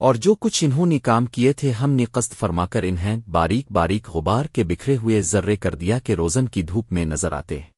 اور جو کچھ انہوں نے کام کیے تھے، ہم نے قصد فرما کر انہیں باریک باریک غبار کے بکھرے ہوئے ذرے کر دیا کہ روزن کی دھوپ میں نظر آتے۔ ہیں